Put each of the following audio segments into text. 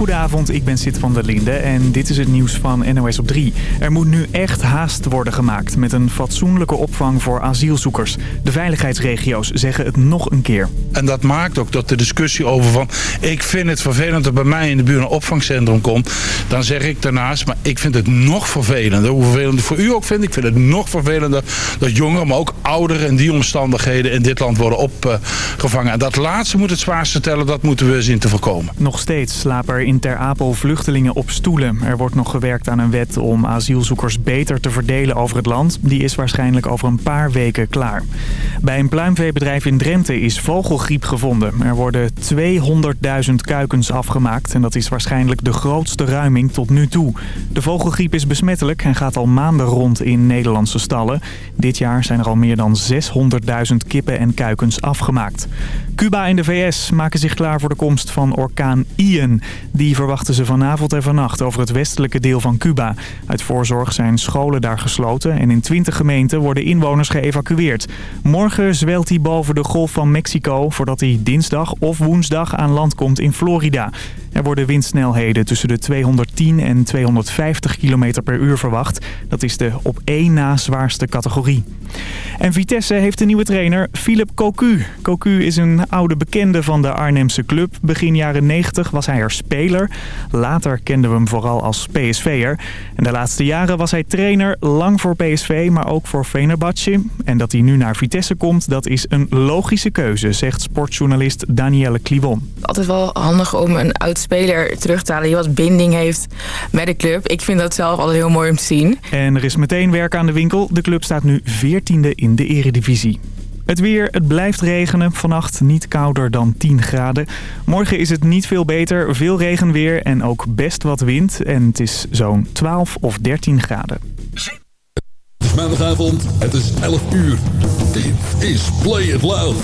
Goedenavond, ik ben Sid van der Linde en dit is het nieuws van NOS op 3. Er moet nu echt haast worden gemaakt met een fatsoenlijke opvang voor asielzoekers. De veiligheidsregio's zeggen het nog een keer. En dat maakt ook dat de discussie over van... ik vind het vervelend dat bij mij in de buurt een opvangcentrum komt. Dan zeg ik daarnaast, maar ik vind het nog vervelender. Hoe vervelend het voor u ook vindt. Ik vind het nog vervelender dat jongeren, maar ook ouderen... in die omstandigheden in dit land worden opgevangen. En dat laatste moet het zwaarste tellen, dat moeten we zien te voorkomen. Nog steeds slapen er in Ter Apel vluchtelingen op stoelen. Er wordt nog gewerkt aan een wet om asielzoekers beter te verdelen over het land. Die is waarschijnlijk over een paar weken klaar. Bij een pluimveebedrijf in Drenthe is vogelgriep gevonden. Er worden 200.000 kuikens afgemaakt en dat is waarschijnlijk de grootste ruiming tot nu toe. De vogelgriep is besmettelijk en gaat al maanden rond in Nederlandse stallen. Dit jaar zijn er al meer dan 600.000 kippen en kuikens afgemaakt. Cuba en de VS maken zich klaar voor de komst van orkaan Ian. Die verwachten ze vanavond en vannacht over het westelijke deel van Cuba. Uit voorzorg zijn scholen daar gesloten en in 20 gemeenten worden inwoners geëvacueerd. Morgen zwelt hij boven de golf van Mexico voordat hij dinsdag of woensdag aan land komt in Florida. Er worden windsnelheden tussen de 210 en 250 km per uur verwacht. Dat is de op één na zwaarste categorie. En Vitesse heeft een nieuwe trainer, Philip Cocu. Cocu is een oude bekende van de Arnhemse club. Begin jaren 90 was hij er speler. Later kenden we hem vooral als PSV'er. En de laatste jaren was hij trainer, lang voor PSV, maar ook voor Fenerbahce. En dat hij nu naar Vitesse komt, dat is een logische keuze, zegt sportjournalist Danielle Clivon. Altijd wel handig om een oud speler terug te halen die wat binding heeft met de club. Ik vind dat zelf altijd heel mooi om te zien. En er is meteen werk aan de winkel. De club staat nu 14e in de eredivisie. Het weer, het blijft regenen. Vannacht niet kouder dan 10 graden. Morgen is het niet veel beter. Veel regenweer en ook best wat wind. En het is zo'n 12 of 13 graden. Het is maandagavond, het is 11 uur. Dit is Play It Loud.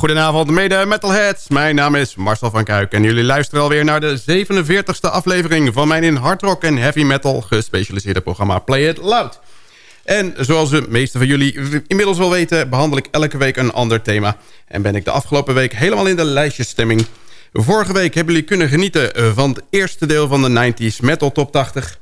Goedenavond mede metalheads. Mijn naam is Marcel van Kuik en jullie luisteren alweer naar de 47e aflevering van mijn in hard rock en heavy metal gespecialiseerde programma Play It Loud. En zoals de meeste van jullie inmiddels wel weten, behandel ik elke week een ander thema. En ben ik de afgelopen week helemaal in de lijstjesstemming. Vorige week hebben jullie kunnen genieten van het eerste deel van de 90s Metal Top 80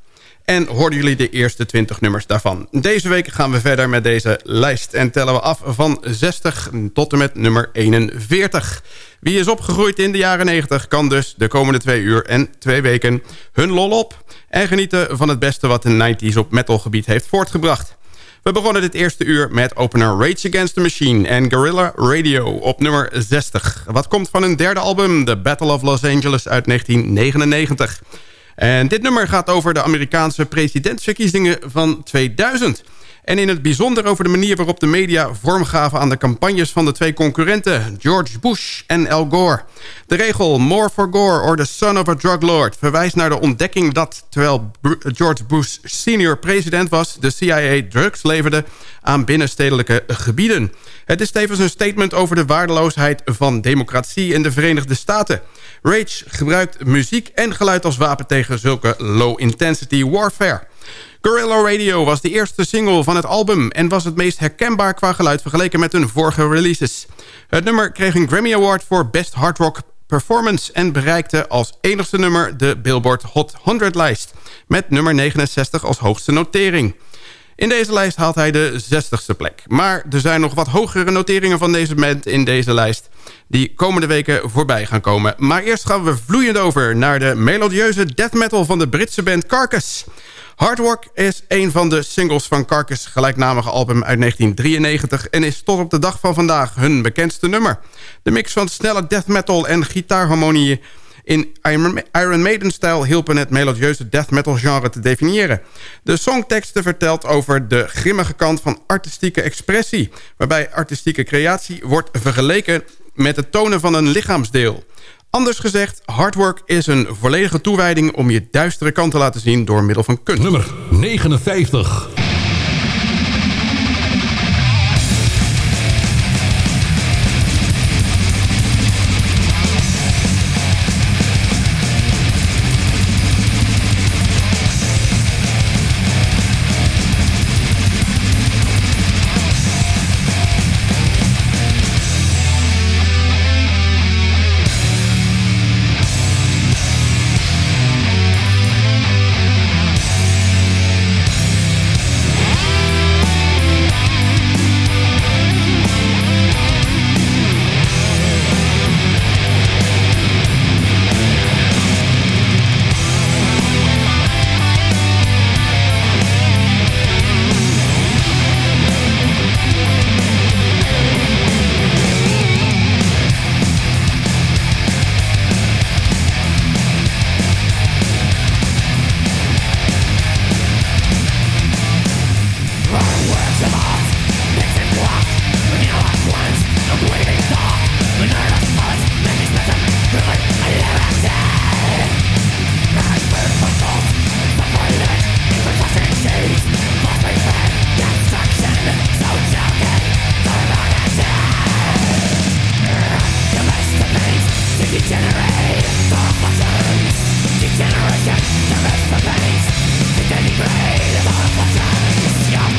en hoorden jullie de eerste 20 nummers daarvan. Deze week gaan we verder met deze lijst en tellen we af van 60 tot en met nummer 41. Wie is opgegroeid in de jaren 90 kan dus de komende twee uur en twee weken hun lol op... en genieten van het beste wat de 90s op metalgebied heeft voortgebracht. We begonnen dit eerste uur met opener Rage Against the Machine en Guerrilla Radio op nummer 60. Wat komt van hun derde album, The Battle of Los Angeles uit 1999... En dit nummer gaat over de Amerikaanse presidentsverkiezingen van 2000. En in het bijzonder over de manier waarop de media vorm gaven aan de campagnes van de twee concurrenten, George Bush en Al Gore. De regel More for Gore or the son of a drug lord verwijst naar de ontdekking dat, terwijl George Bush senior president was, de CIA drugs leverde aan binnenstedelijke gebieden. Het is tevens een statement over de waardeloosheid van democratie in de Verenigde Staten. Rage gebruikt muziek en geluid als wapen tegen zulke low-intensity warfare. Guerrilla Radio was de eerste single van het album... en was het meest herkenbaar qua geluid vergeleken met hun vorige releases. Het nummer kreeg een Grammy Award voor Best Hard Rock Performance... en bereikte als enigste nummer de Billboard Hot 100-lijst... met nummer 69 als hoogste notering. In deze lijst haalt hij de 60ste plek. Maar er zijn nog wat hogere noteringen van deze band in deze lijst... die komende weken voorbij gaan komen. Maar eerst gaan we vloeiend over naar de melodieuze death metal van de Britse band Carcass... Hard Rock is een van de singles van Carcass gelijknamige album uit 1993... en is tot op de dag van vandaag hun bekendste nummer. De mix van snelle death metal en gitaarharmonieën in Iron Maiden-stijl hielpen het melodieuze death metal genre te definiëren. De songteksten vertelt over de grimmige kant van artistieke expressie... waarbij artistieke creatie wordt vergeleken met het tonen van een lichaamsdeel. Anders gezegd, hard work is een volledige toewijding... om je duistere kant te laten zien door middel van kunst. Nummer 59. degenerate for afflictions Degeneration, the rest remains To denigrate for afflictions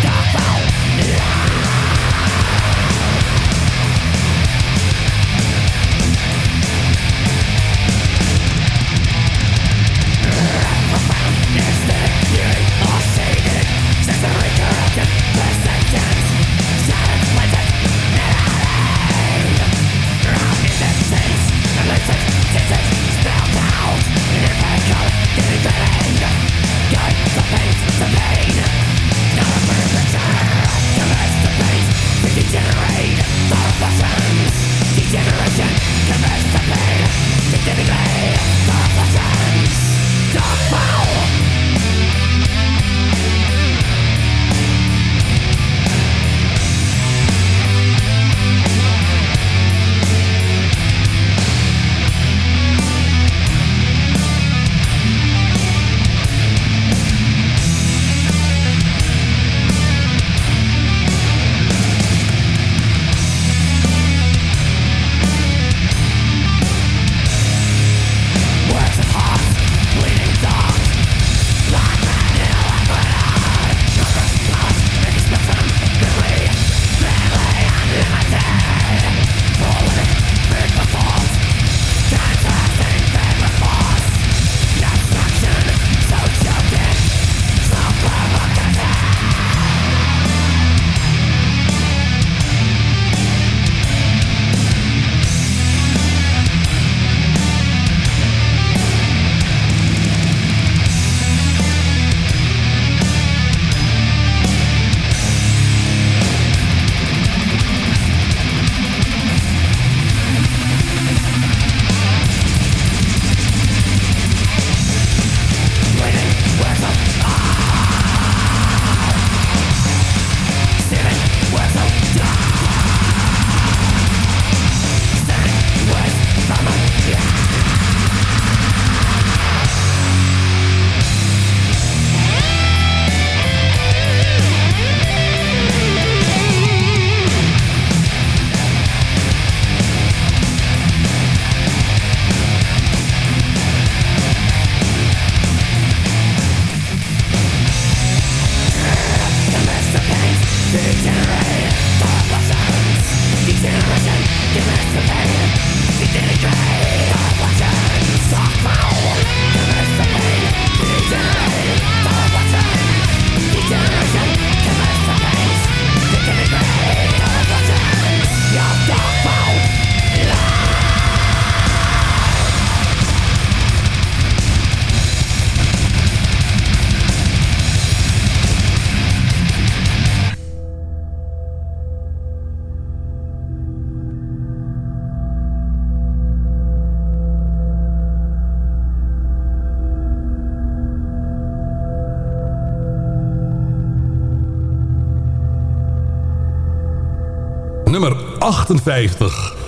58.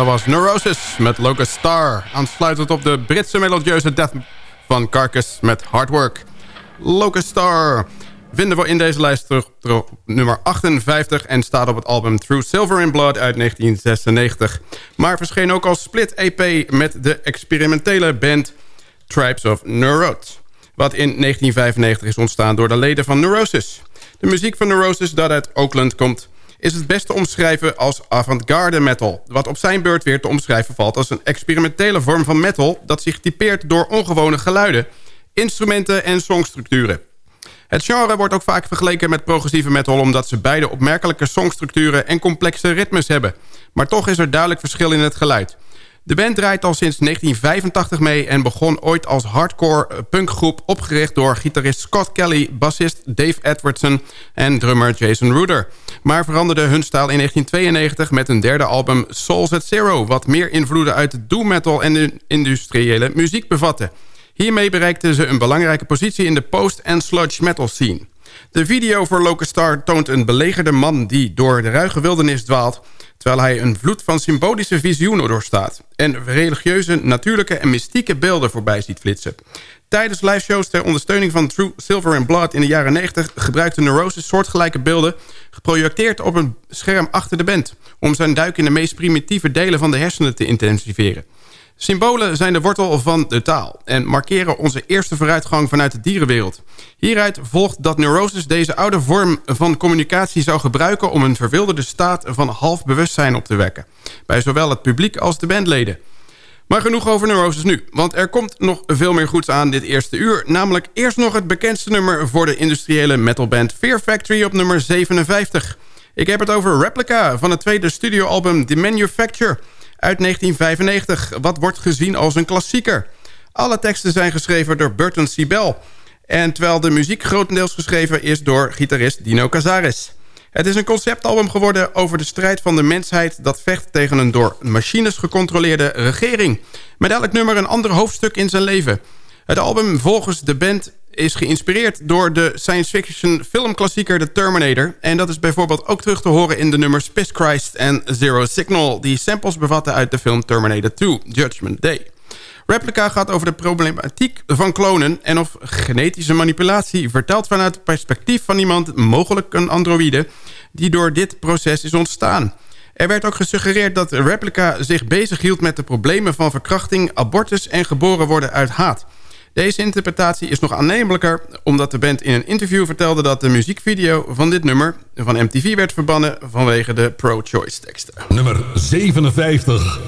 Dat was Neurosis met Locust Star. Aansluitend op de Britse melodieuze death van Carcass met Hard Work. Locust Star vinden we in deze lijst terug nummer 58... en staat op het album Through Silver in Blood uit 1996. Maar verscheen ook als split-EP met de experimentele band Tribes of Neurotes... wat in 1995 is ontstaan door de leden van Neurosis. De muziek van Neurosis dat uit Oakland komt is het beste omschrijven als avant-garde metal... wat op zijn beurt weer te omschrijven valt als een experimentele vorm van metal... dat zich typeert door ongewone geluiden, instrumenten en songstructuren. Het genre wordt ook vaak vergeleken met progressieve metal... omdat ze beide opmerkelijke songstructuren en complexe ritmes hebben. Maar toch is er duidelijk verschil in het geluid... De band draait al sinds 1985 mee en begon ooit als hardcore eh, punkgroep... opgericht door gitarist Scott Kelly, bassist Dave Edwardson en drummer Jason Ruder. Maar veranderde hun stijl in 1992 met een derde album Souls at Zero... wat meer invloeden uit de doom metal en de industriële muziek bevatte. Hiermee bereikten ze een belangrijke positie in de post- en sludge metal scene. De video voor Locust Star toont een belegerde man die door de ruige wildernis dwaalt terwijl hij een vloed van symbolische visioenen doorstaat... en religieuze, natuurlijke en mystieke beelden voorbij ziet flitsen. Tijdens liveshows ter ondersteuning van True Silver and Blood in de jaren 90... gebruikte Neurosis soortgelijke beelden... geprojecteerd op een scherm achter de band... om zijn duik in de meest primitieve delen van de hersenen te intensiveren. Symbolen zijn de wortel van de taal en markeren onze eerste vooruitgang vanuit de dierenwereld. Hieruit volgt dat Neurosis deze oude vorm van communicatie zou gebruiken... om een verwilderde staat van half bewustzijn op te wekken. Bij zowel het publiek als de bandleden. Maar genoeg over Neurosis nu, want er komt nog veel meer goeds aan dit eerste uur. Namelijk eerst nog het bekendste nummer voor de industriële metalband Fear Factory op nummer 57. Ik heb het over Replica van het tweede studioalbum The Manufacture uit 1995... wat wordt gezien als een klassieker. Alle teksten zijn geschreven door Burton. Bell... en terwijl de muziek grotendeels geschreven is door gitarist Dino Cazares. Het is een conceptalbum geworden over de strijd van de mensheid... dat vecht tegen een door machines gecontroleerde regering. Met elk nummer een ander hoofdstuk in zijn leven. Het album volgens de band is geïnspireerd door de science fiction filmklassieker The Terminator. En dat is bijvoorbeeld ook terug te horen in de nummers Piss Christ en Zero Signal... die samples bevatten uit de film Terminator 2, Judgment Day. Replica gaat over de problematiek van klonen en of genetische manipulatie... verteld vanuit het perspectief van iemand, mogelijk een androïde... die door dit proces is ontstaan... Er werd ook gesuggereerd dat Replica zich bezighield met de problemen van verkrachting, abortus en geboren worden uit haat. Deze interpretatie is nog aannemelijker omdat de band in een interview vertelde... dat de muziekvideo van dit nummer van MTV werd verbannen vanwege de pro-choice teksten. Nummer 57.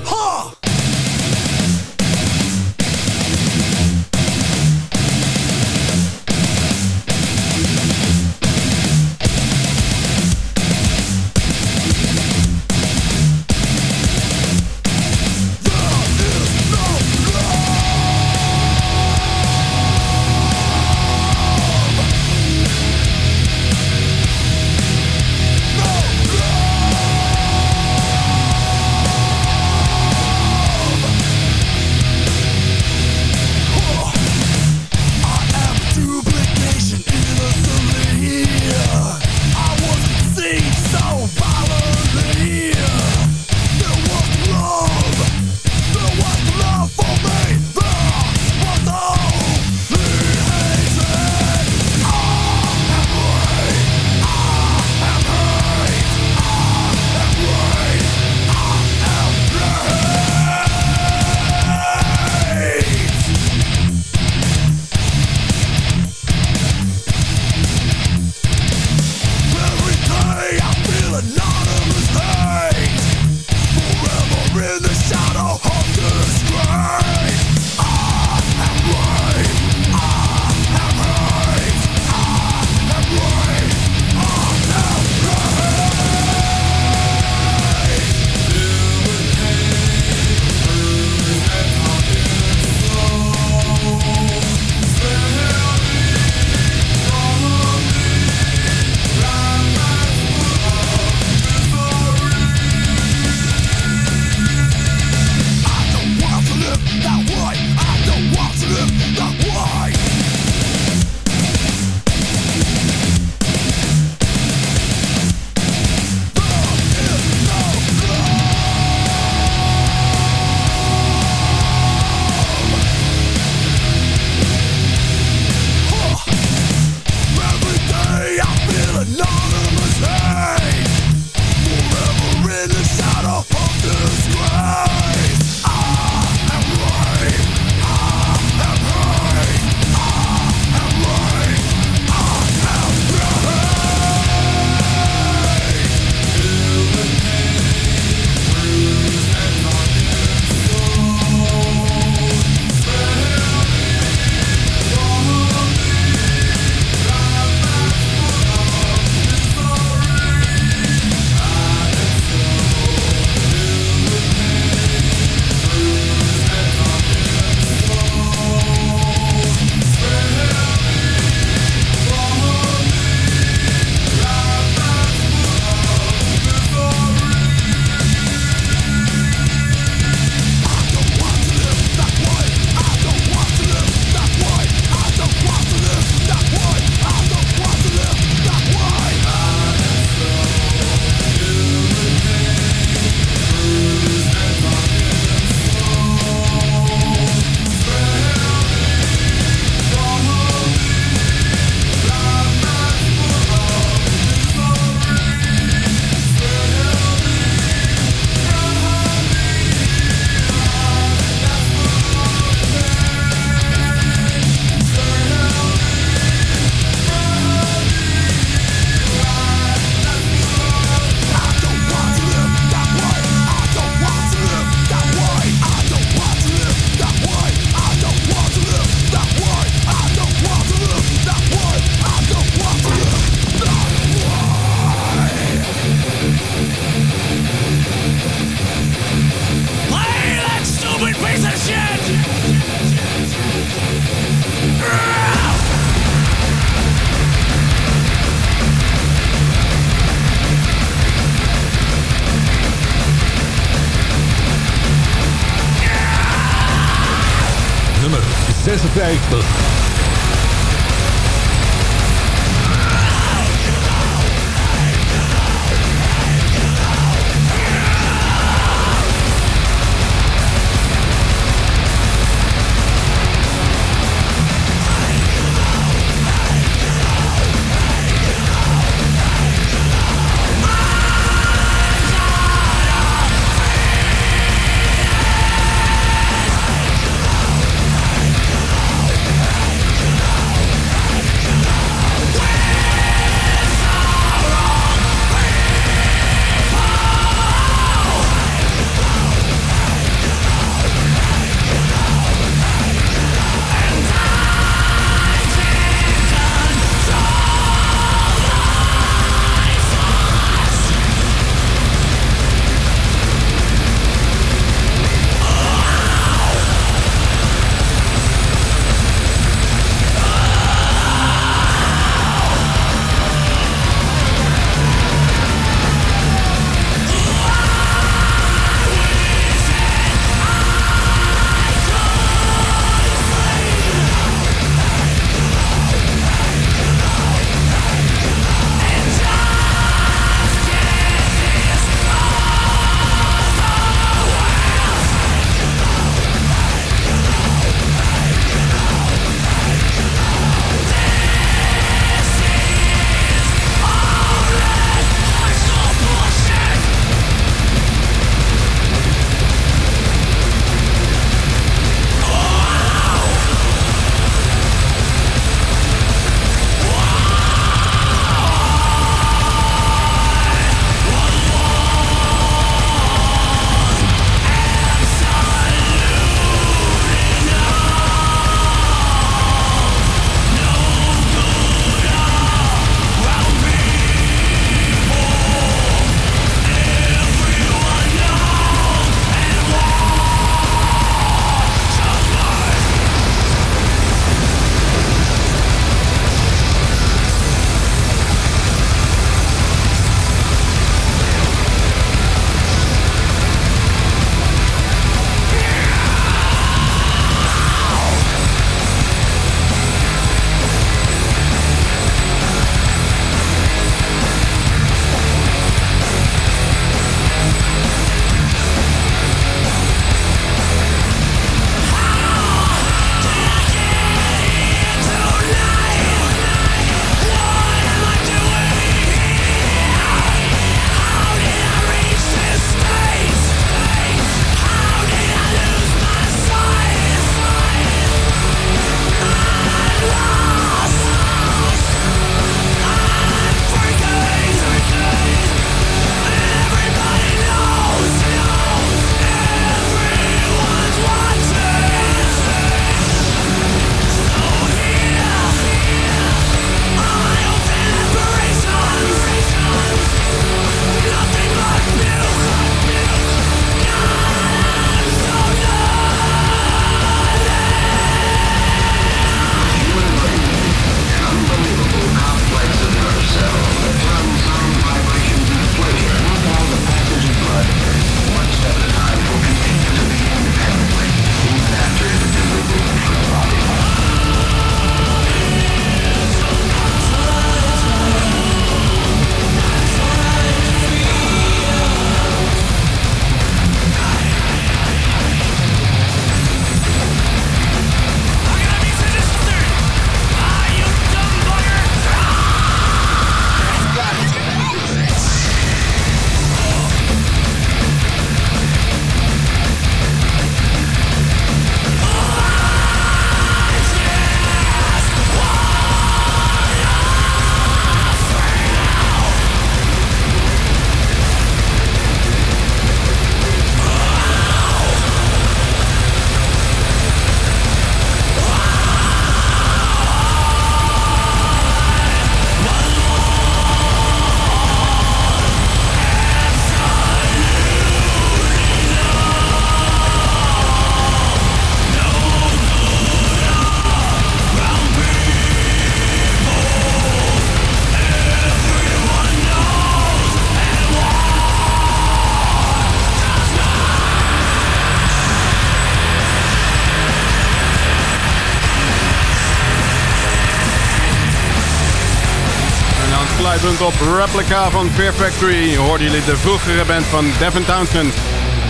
Op Replica van Fear Factory hoorden jullie de vroegere band van Devin Townsend.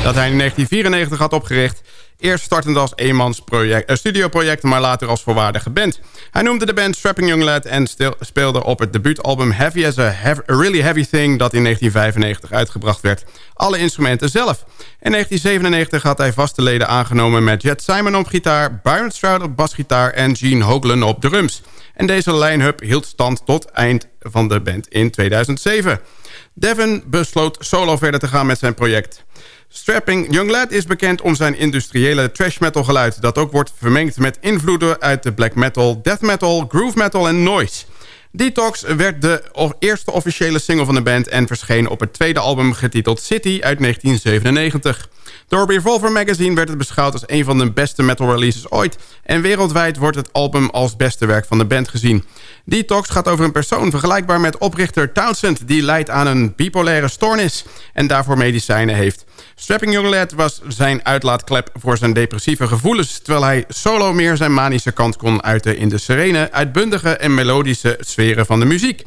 Dat hij in 1994 had opgericht. Eerst startend als eenmans project, studioproject, maar later als volwaardige band. Hij noemde de band Strapping Young Lad en speelde op het debuutalbum Heavy as a, a Really Heavy Thing... dat in 1995 uitgebracht werd. Alle instrumenten zelf. In 1997 had hij vaste leden aangenomen met Jet Simon op gitaar... Byron Stroud op basgitaar en Gene Hoglan op drums. En deze line-up hield stand tot eind van de band in 2007. Devin besloot solo verder te gaan met zijn project. Strapping Young Lad is bekend om zijn industriële trash metal geluid... dat ook wordt vermengd met invloeden uit de black metal, death metal, groove metal en noise... Detox werd de eerste officiële single van de band... en verscheen op het tweede album getiteld City uit 1997. Door Revolver Magazine werd het beschouwd als een van de beste metal releases ooit... en wereldwijd wordt het album als beste werk van de band gezien. Detox gaat over een persoon vergelijkbaar met oprichter Townsend... die leidt aan een bipolaire stoornis en daarvoor medicijnen heeft... Strapping Young Lad was zijn uitlaatklep voor zijn depressieve gevoelens... terwijl hij solo meer zijn manische kant kon uiten... in de serene, uitbundige en melodische van de muziek.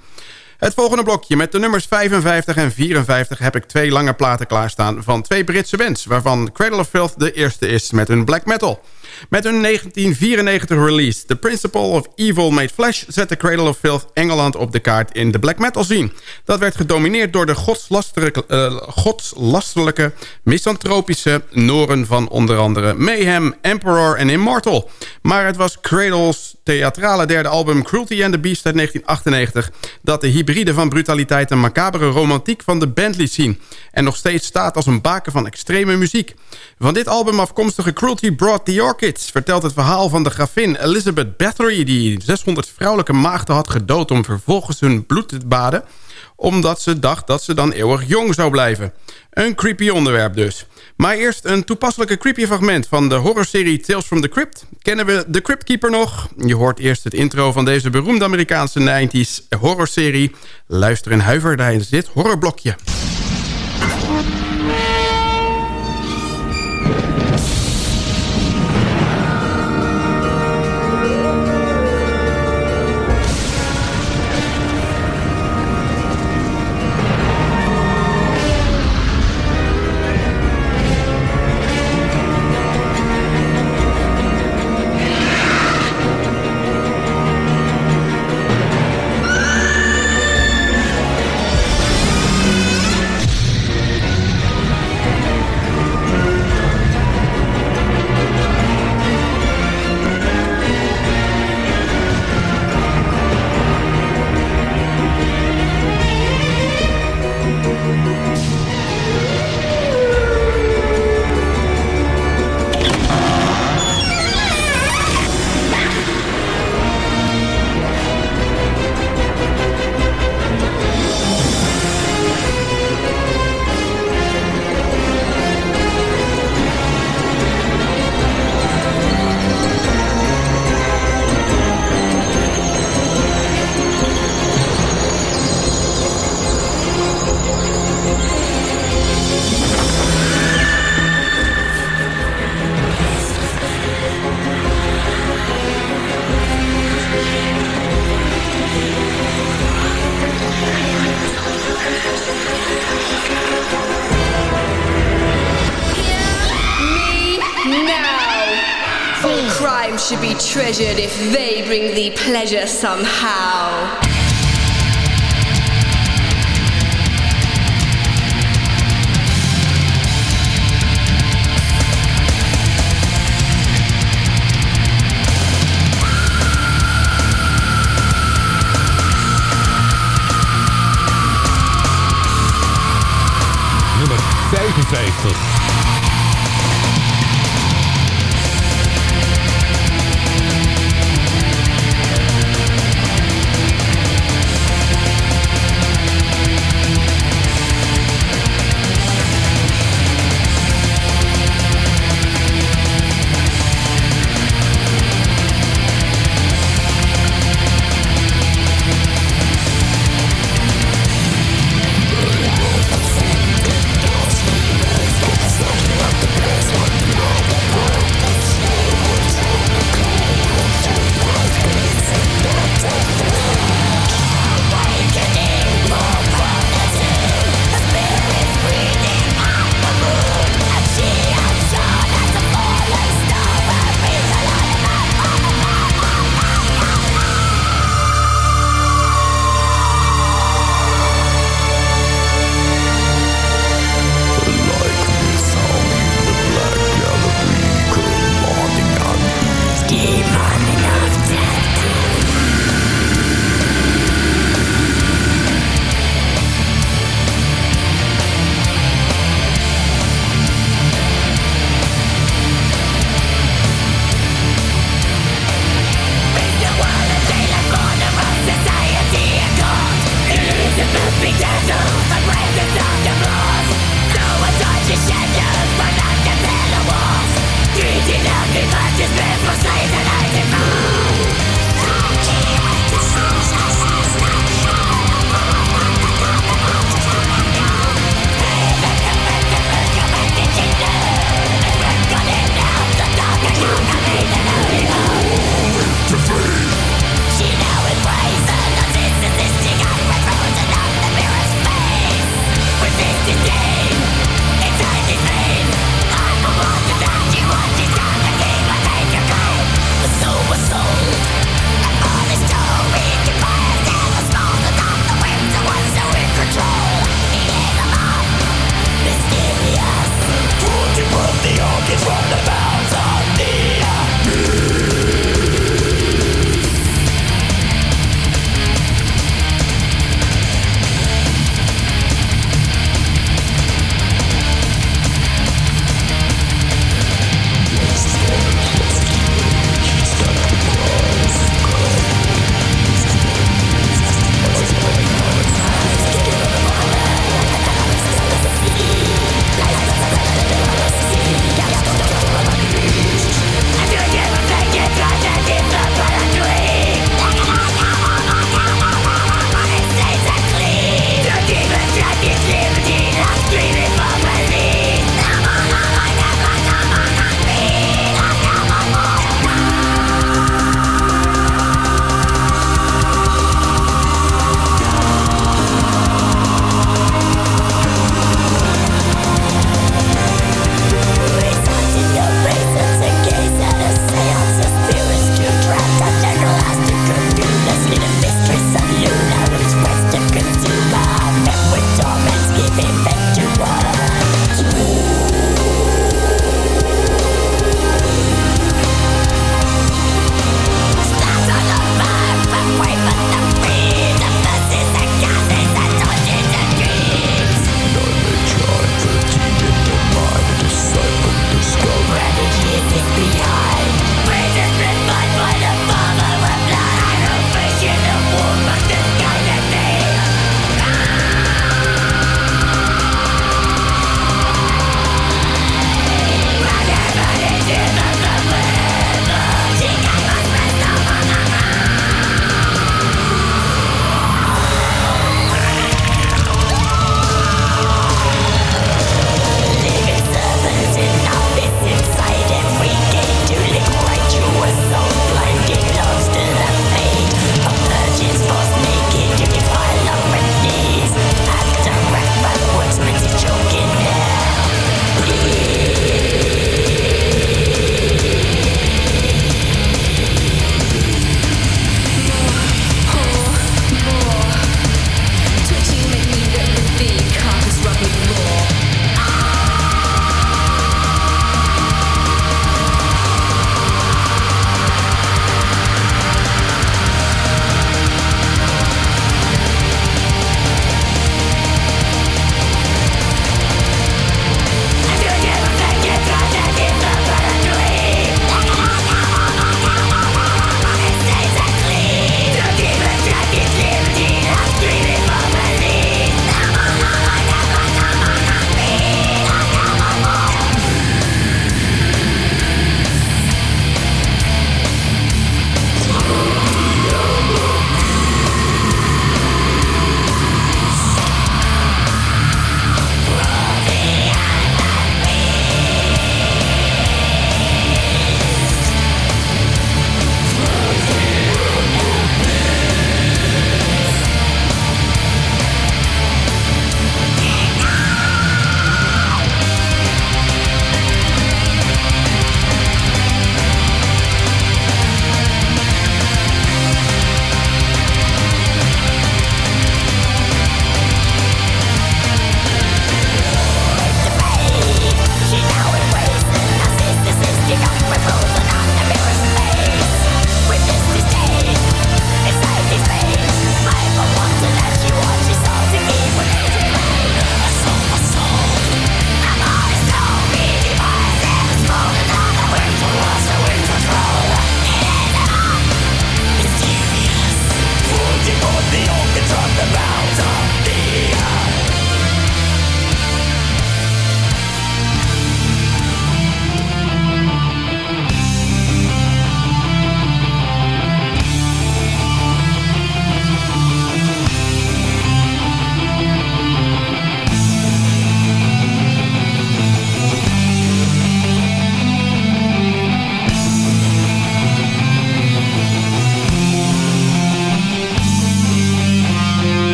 Het volgende blokje met de nummers 55 en 54 heb ik twee lange platen klaarstaan van twee Britse bands... waarvan Cradle of Filth de eerste is met hun black metal. Met hun 1994 release The Principle of Evil Made Flesh... zette Cradle of Filth Engeland op de kaart in de black metal scene. Dat werd gedomineerd door de godslasterlijke, uh, misantropische noren van onder andere Mayhem, Emperor en Immortal. Maar het was Cradle's theatrale derde album Cruelty and the Beast uit 1998... dat de hybride van brutaliteit en macabere romantiek van de band liet zien... en nog steeds staat als een baken van extreme muziek. Van dit album afkomstige Cruelty Brought the Vertelt het verhaal van de grafin Elizabeth Bathory... die 600 vrouwelijke maagden had gedood om vervolgens hun bloed te baden... omdat ze dacht dat ze dan eeuwig jong zou blijven. Een creepy onderwerp dus. Maar eerst een toepasselijke creepy fragment van de horrorserie Tales from the Crypt. Kennen we The Crypt Keeper nog? Je hoort eerst het intro van deze beroemde Amerikaanse 90s horrorserie. Luister en huiver tijdens dit horrorblokje. Treasured if they bring thee pleasure somehow.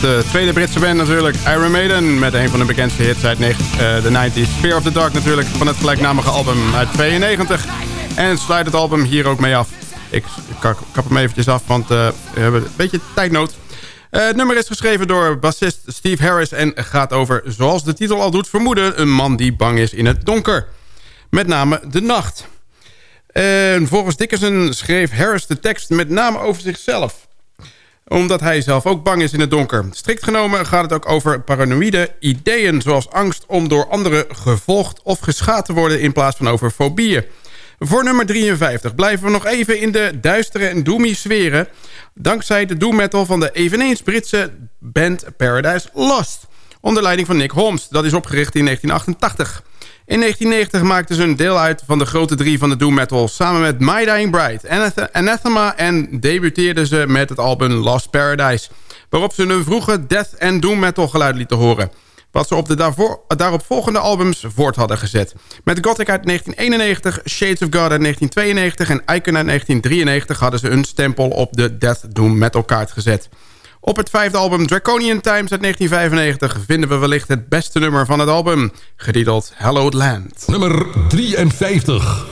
De tweede Britse band natuurlijk, Iron Maiden... met een van de bekendste hits uit uh, de 90s. Fear of the Dark natuurlijk, van het gelijknamige album uit 92. En sluit het album hier ook mee af. Ik, kap, hem eventjes af, want uh, we hebben een beetje tijdnood. Uh, het nummer is geschreven door bassist Steve Harris... en gaat over, zoals de titel al doet vermoeden... een man die bang is in het donker. Met name de nacht. En volgens Dickerson schreef Harris de tekst met name over zichzelf omdat hij zelf ook bang is in het donker. Strikt genomen gaat het ook over paranoïde ideeën... zoals angst om door anderen gevolgd of geschaad te worden... in plaats van over fobieën. Voor nummer 53 blijven we nog even in de duistere en doomy sferen... dankzij de doom metal van de eveneens Britse band Paradise Lost... onder leiding van Nick Holmes. Dat is opgericht in 1988. In 1990 maakten ze een deel uit van de grote drie van de doom metal... samen met My Dying Bride, Anathema... en debuteerden ze met het album Lost Paradise... waarop ze een vroege death en doom metal geluid lieten horen... wat ze op de daarop volgende albums voort hadden gezet. Met Gothic uit 1991, Shades of God uit 1992 en Icon uit 1993... hadden ze een stempel op de death doom metal kaart gezet... Op het vijfde album Draconian Times uit 1995 vinden we wellicht het beste nummer van het album, getiteld Hallowed Land. Nummer 53.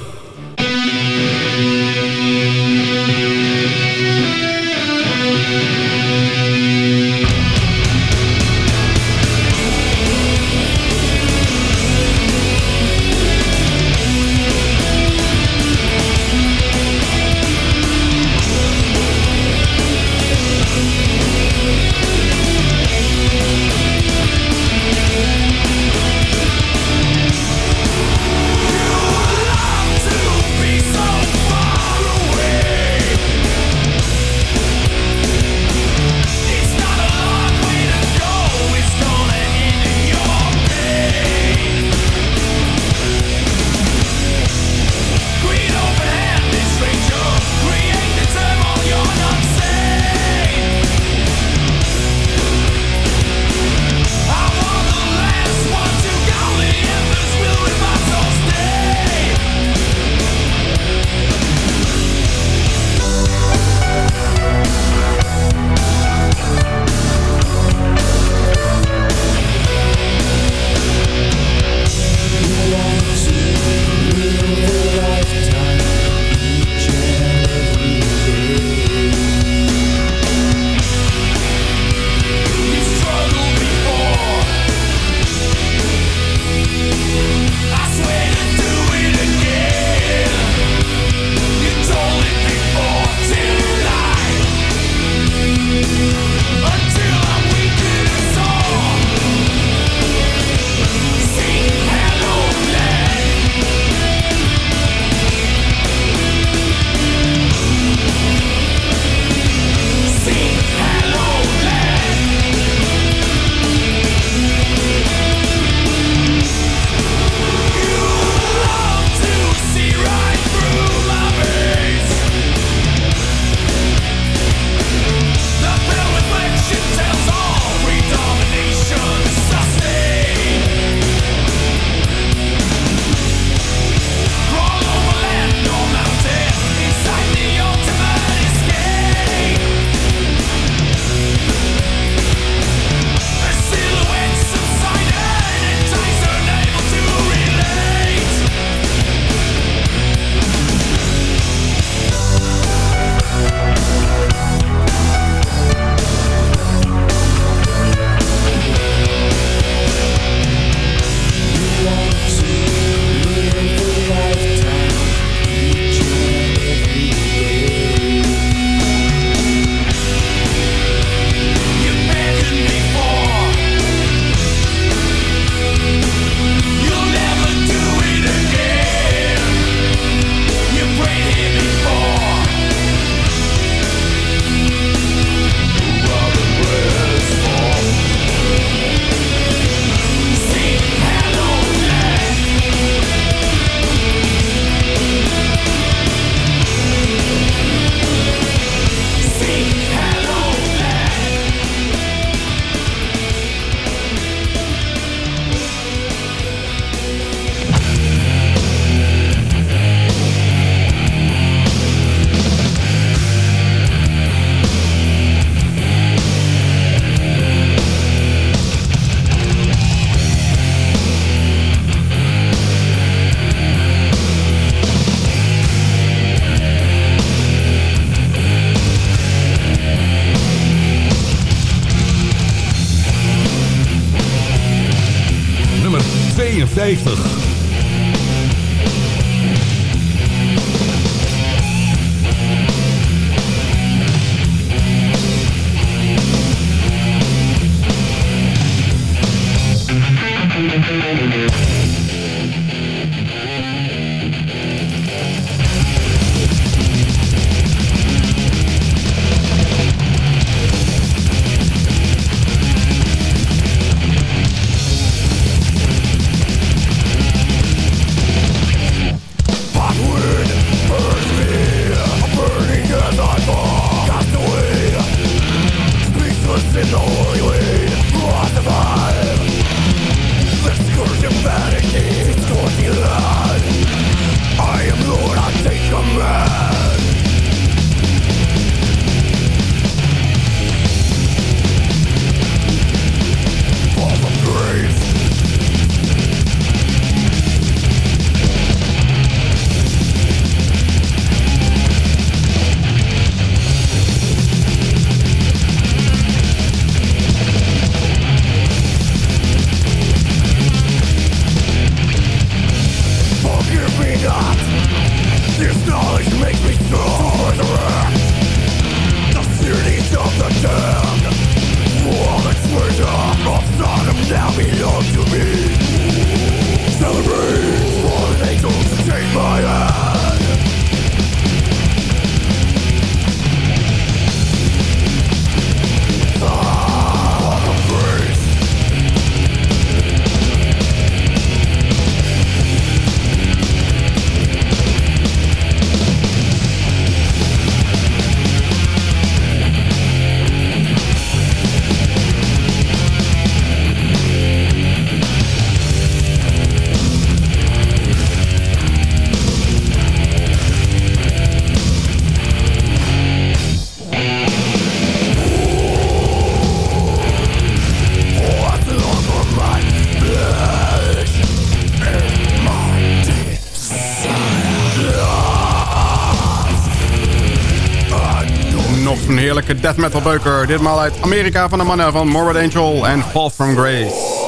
Death metal beuker. Ditmaal uit Amerika van de mannen van Morbid Angel en Fall From Grace.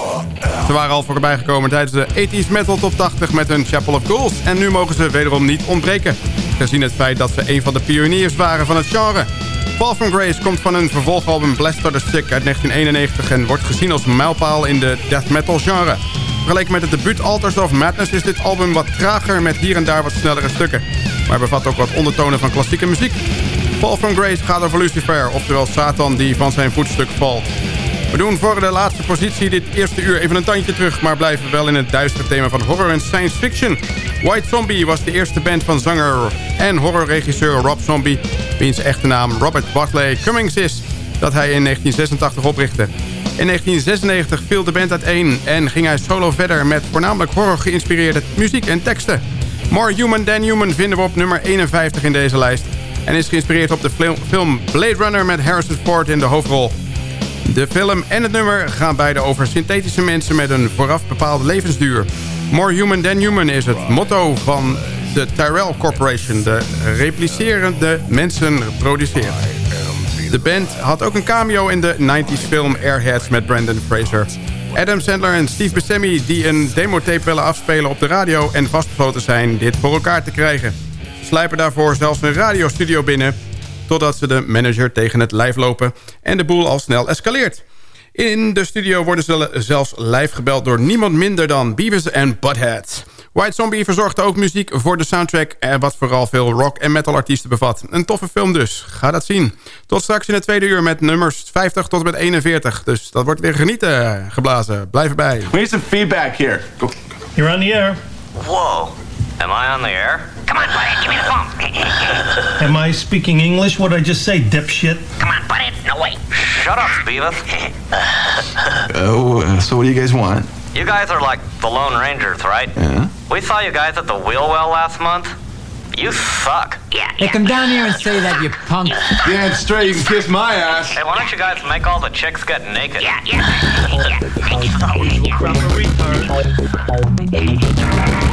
Ze waren al voorbij gekomen tijdens de 80s Metal Top 80 met hun Chapel of Ghouls. En nu mogen ze wederom niet ontbreken. Gezien het feit dat ze een van de pioniers waren van het genre. Fall From Grace komt van hun vervolgalbum Blessed the Sick uit 1991... en wordt gezien als mijlpaal in de death metal genre. Vergeleken met het debuut Altars of Madness is dit album wat trager met hier en daar wat snellere stukken. Maar bevat ook wat ondertonen van klassieke muziek. Fall from Grace gaat over Lucifer, oftewel Satan die van zijn voetstuk valt. We doen voor de laatste positie dit eerste uur even een tandje terug... maar blijven wel in het duistere thema van horror en science fiction. White Zombie was de eerste band van zanger en horrorregisseur Rob Zombie... wiens echte naam Robert Bartley Cummings is... dat hij in 1986 oprichtte. In 1996 viel de band uiteen en ging hij solo verder... met voornamelijk horror geïnspireerde muziek en teksten. More Human Than Human vinden we op nummer 51 in deze lijst en is geïnspireerd op de film Blade Runner met Harrison Ford in de hoofdrol. De film en het nummer gaan beide over synthetische mensen met een vooraf bepaalde levensduur. More Human Than Human is het motto van de Tyrell Corporation. De replicerende mensen produceren. De band had ook een cameo in de 90s film Airheads met Brandon Fraser. Adam Sandler en Steve Buscemi die een demotape willen afspelen op de radio... en vastbesloten zijn dit voor elkaar te krijgen slijpen daarvoor zelfs een radiostudio binnen... totdat ze de manager tegen het lijf lopen en de boel al snel escaleert. In de studio worden ze zelfs live gebeld door niemand minder dan Beavis en Butthead. White Zombie verzorgde ook muziek voor de soundtrack... wat vooral veel rock- en metal-artiesten bevat. Een toffe film dus. Ga dat zien. Tot straks in het tweede uur met nummers 50 tot en met 41. Dus dat wordt weer genieten geblazen. Blijf erbij. We need some feedback here. Go. You're on the air. Whoa. Am I on the air? Come on, buddy, give me the phone. Am I speaking English? What I just say, dipshit? Come on, buddy. No way. Shut up, Beavis. Oh, uh, so what do you guys want? You guys are like the Lone Rangers, right? Yeah. We saw you guys at the Wheel Well last month. You suck. Yeah, Hey, come down here and say that, you punk. Damn straight, you can kiss my ass. Hey, why don't you guys make all the chicks get naked? Yeah, yeah. yeah.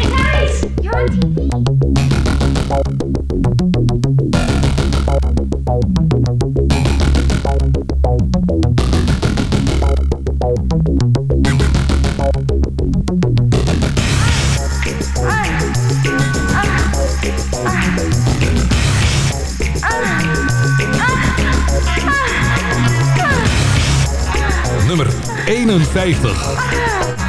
51.